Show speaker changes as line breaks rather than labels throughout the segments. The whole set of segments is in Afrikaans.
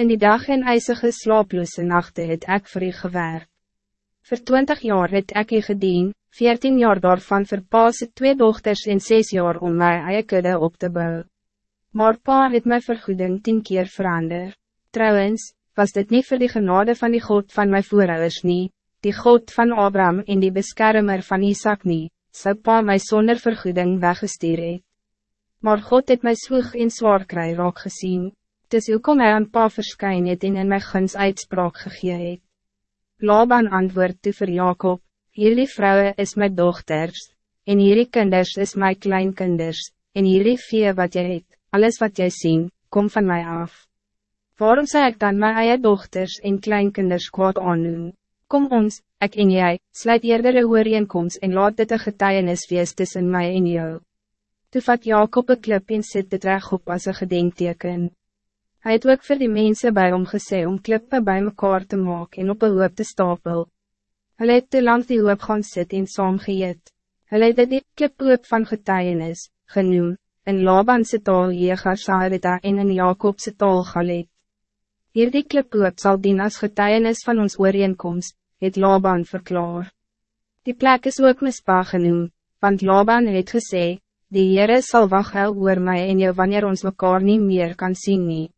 In die dag en ijzige slaaploze nachten het ek vir u gewerk. Voor twintig jaar het ek u gedien, veertien jaar daarvan vir paase twee dochters en zes jaar om my eie kudde op te bouwen. Maar pa het my vergoeding tien keer verander. Trouwens, was dit niet voor die genade van die God van mijn voorouders niet, die God van Abraham en die beschermer van Isaac niet, zou pa my zonder vergoeding weggestuur het. Maar God het my swoeg en zwaar kry raak gezien, dus hoe kom hy aan pa verskyn het en in my guns uitspraak gegee het. Laban antwoord toe vir Jacob, hierdie vrouwen is my dochters, en hierdie kinders is my kleinkinders, en hierdie vee wat jy het, alles wat jy zien, kom van mij af. Waarom zei ik dan mijn eie dochters en kleinkinders kwaad aandoen? Kom ons, ik en jij, sluit eerder een ooreenkomst en laat dit een getuienis wees tussen mij en jou. Toe vat Jacob een klip en sit dit op as een gedenkteken. Hij het ook voor die mensen bij hom gesê om klippe bij mekaar te maken en op een hoop te stapel. Hij het te lang die hoop gaan sit en saam geëet. Hy het die kliphoop van getuienis, genoem, in Labanse taal Jegar Saarita en in Jacobse taal Galet. Hierdie kliphoop sal dien as getuienis van ons ooreenkomst, het Laban verklaar. Die plek is ook mispa genoem, want Laban het gesê, die Heere sal wacht oor my en jou wanneer ons mekaar niet meer kan zien nie.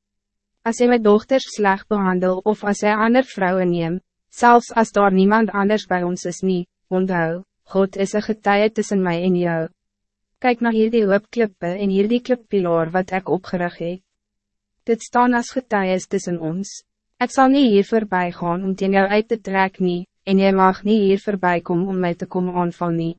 As hy my dochters slecht behandel of as hy ander vrouwen neem, zelfs als daar niemand anders bij ons is nie, onthou, God is een getuie tussen mij en jou. Kijk naar hierdie hoopklippe en hierdie klippilaar wat ik opgerig het. Dit staan als getuies tussen ons. Ik zal niet hier voorbij gaan om teen jou uit te trek nie, en jy mag niet hier voorbij komen om mij te komen aanval nie.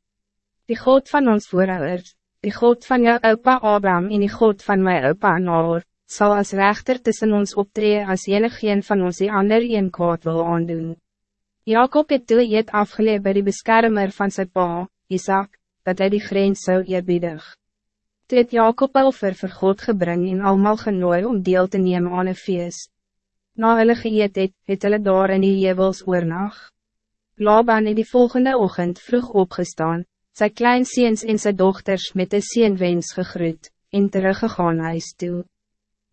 Die God van ons voorouders, die God van jou opa Abraham en die God van mijn opa Nahor, zal als rechter tussen ons optreden als enig geen van ons die ander een kwaad wil aandoen. Jacob het toe eet afgeleid bij die beschermer van zijn pa, Isaac, dat hij die grens zou eerbiedig. Toe het Jacob offer vir God gebring en almal genooi om deel te nemen aan een feest. Na hulle geëet het, het hulle daar in die jevels oornag. Laban het die volgende ochtend vroeg opgestaan, sy kleinseens en sy dochters met de seenwens gegroet, en teruggegaan huis toe.